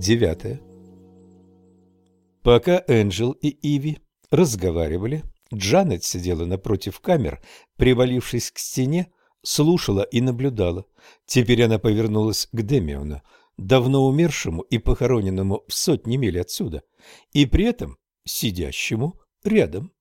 девятая. Пока Энджел и Иви разговаривали, Джанет сидела напротив камер, привалившись к стене, слушала и наблюдала. Теперь она повернулась к Демиону, давно умершему и похороненному в сотни миль отсюда, и при этом сидящему рядом.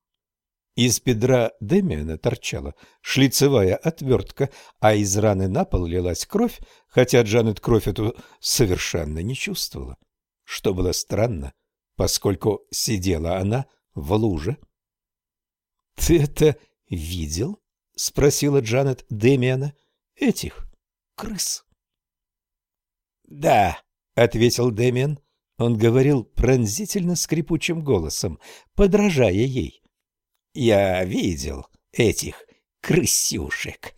Из бедра Демиана торчала шлицевая отвертка, а из раны на пол лилась кровь, хотя Джанет кровь эту совершенно не чувствовала. Что было странно, поскольку сидела она в луже. — Ты это видел? — спросила Джанет Демиана. — Этих крыс. — Да, — ответил Демиан. Он говорил пронзительно скрипучим голосом, подражая ей. Я видел этих крысюшек,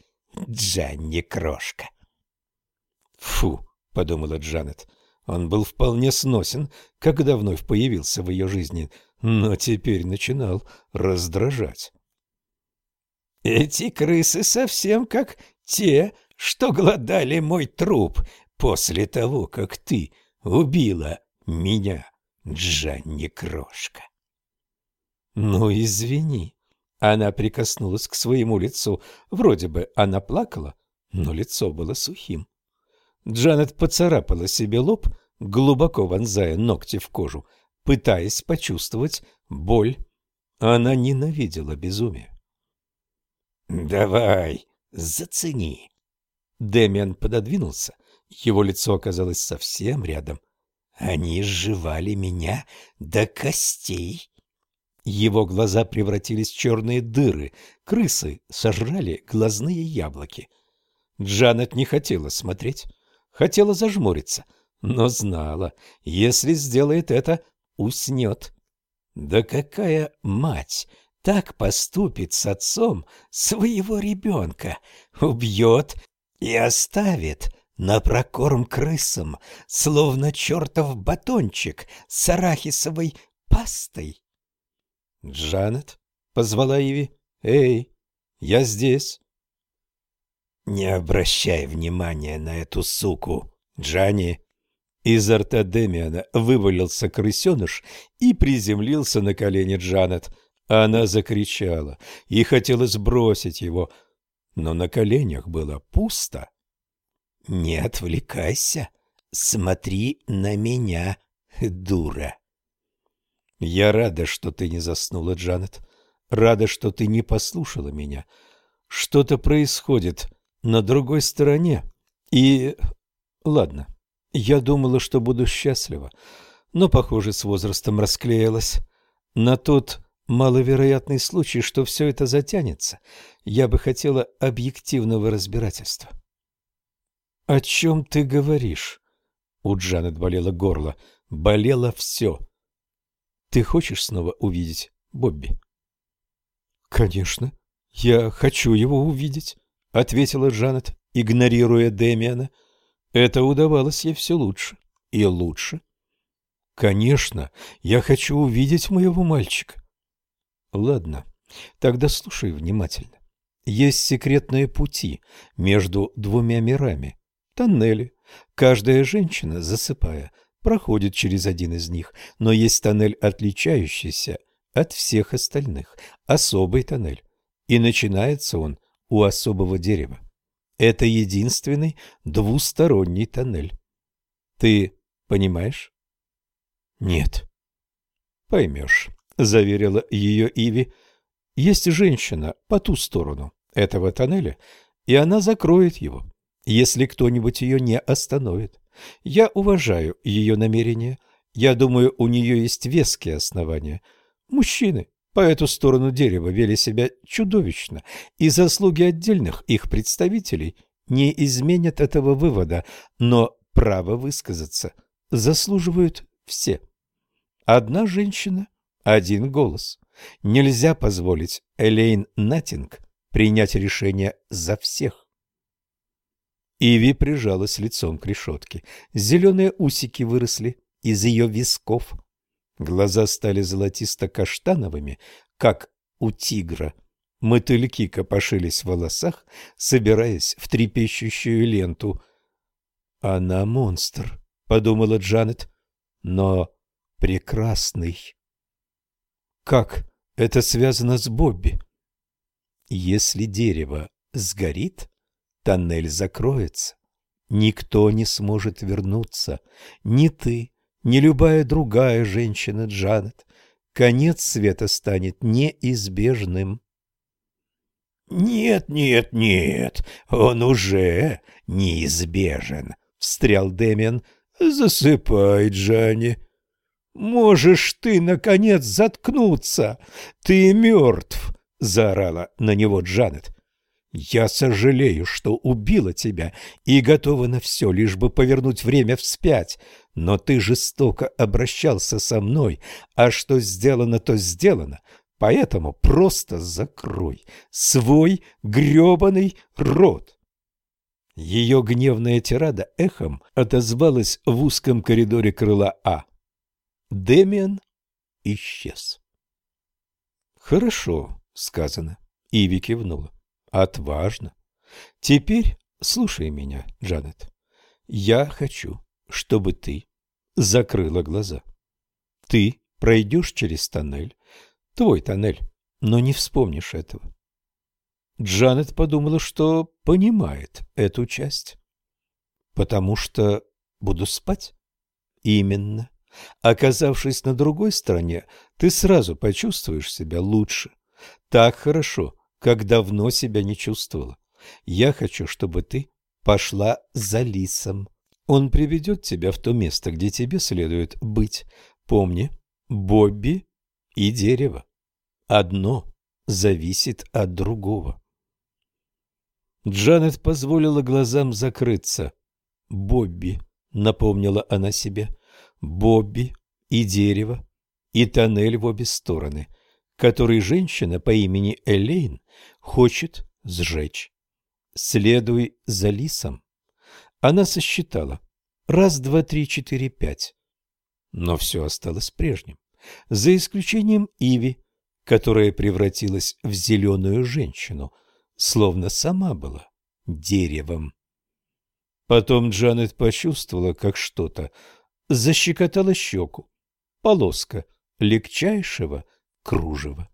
Джанни Крошка. Фу, подумала Джанет. Он был вполне сносен, когда вновь появился в ее жизни, но теперь начинал раздражать. Эти крысы совсем как те, что глодали мой труп после того, как ты убила меня, Джанни Крошка. «Ну, извини». Она прикоснулась к своему лицу. Вроде бы она плакала, но лицо было сухим. Джанет поцарапала себе лоб, глубоко вонзая ногти в кожу, пытаясь почувствовать боль. Она ненавидела безумие. «Давай, зацени». Дэмиан пододвинулся, его лицо оказалось совсем рядом. «Они сживали меня до костей». Его глаза превратились в черные дыры, крысы сожрали глазные яблоки. Джанет не хотела смотреть, хотела зажмуриться, но знала, если сделает это, уснет. Да какая мать так поступит с отцом своего ребенка, убьет и оставит на прокорм крысам, словно чертов батончик с арахисовой пастой? «Джанет?» — позвала Иви. «Эй, я здесь». «Не обращай внимания на эту суку, Джанни!» Изо рта Демиана вывалился крысеныш и приземлился на колени Джанет. Она закричала и хотела сбросить его, но на коленях было пусто. «Не отвлекайся, смотри на меня, дура!» Я рада, что ты не заснула, Джанет. Рада, что ты не послушала меня. Что-то происходит на другой стороне. И... Ладно, я думала, что буду счастлива, но, похоже, с возрастом расклеилась. На тот маловероятный случай, что все это затянется, я бы хотела объективного разбирательства. — О чем ты говоришь? У Джанет болело горло. Болело все. Ты хочешь снова увидеть Бобби? Конечно, я хочу его увидеть, ответила Джанет, игнорируя Демиана. Это удавалось ей все лучше и лучше. Конечно, я хочу увидеть моего мальчика. Ладно, тогда слушай внимательно. Есть секретные пути между двумя мирами, тоннели. Каждая женщина, засыпая, проходит через один из них, но есть тоннель, отличающийся от всех остальных, особый тоннель, и начинается он у особого дерева. Это единственный двусторонний тоннель. Ты понимаешь? Нет. Поймешь, заверила ее Иви. Есть женщина по ту сторону этого тоннеля, и она закроет его, если кто-нибудь ее не остановит. Я уважаю ее намерения. Я думаю, у нее есть веские основания. Мужчины по эту сторону дерева вели себя чудовищно, и заслуги отдельных их представителей не изменят этого вывода, но право высказаться заслуживают все. Одна женщина, один голос. Нельзя позволить Элейн Натинг принять решение за всех. Иви прижалась лицом к решетке. Зеленые усики выросли из ее висков. Глаза стали золотисто-каштановыми, как у тигра. Мотыльки копошились в волосах, собираясь в трепещущую ленту. «Она монстр», — подумала Джанет. но прекрасный. Как это связано с Бобби? Если дерево сгорит, тоннель закроется. Никто не сможет вернуться. Ни ты, ни любая другая женщина, Джанет. Конец света станет неизбежным. «Нет, нет, нет, он уже неизбежен», — встрял Дэмиан. «Засыпай, Джанни». «Можешь ты, наконец, заткнуться? Ты мертв!» — заорала на него Джанет. «Я сожалею, что убила тебя и готова на все, лишь бы повернуть время вспять. Но ты жестоко обращался со мной, а что сделано, то сделано. Поэтому просто закрой свой грёбаный рот». Ее гневная тирада эхом отозвалась в узком коридоре крыла А. Демиан исчез. «Хорошо», — сказано. Иви кивнула. «Отважно. Теперь слушай меня, Джанет. Я хочу, чтобы ты закрыла глаза. Ты пройдешь через тоннель, твой тоннель, но не вспомнишь этого. Джанет подумала, что понимает эту часть. Потому что буду спать? Именно. Оказавшись на другой стороне, ты сразу почувствуешь себя лучше. Так хорошо, как давно себя не чувствовала. Я хочу, чтобы ты пошла за лисом. Он приведет тебя в то место, где тебе следует быть. Помни, Бобби и дерево. Одно зависит от другого. Джанет позволила глазам закрыться. «Бобби», — напомнила она себе, — «Бобби и дерево, и тоннель в обе стороны, который женщина по имени Элейн хочет сжечь. Следуй за лисом». Она сосчитала. Раз, два, три, четыре, пять. Но все осталось прежним, за исключением Иви, которая превратилась в зеленую женщину, словно сама была деревом. Потом Джанет почувствовала, как что-то защекотало щеку, полоска легчайшего кружева.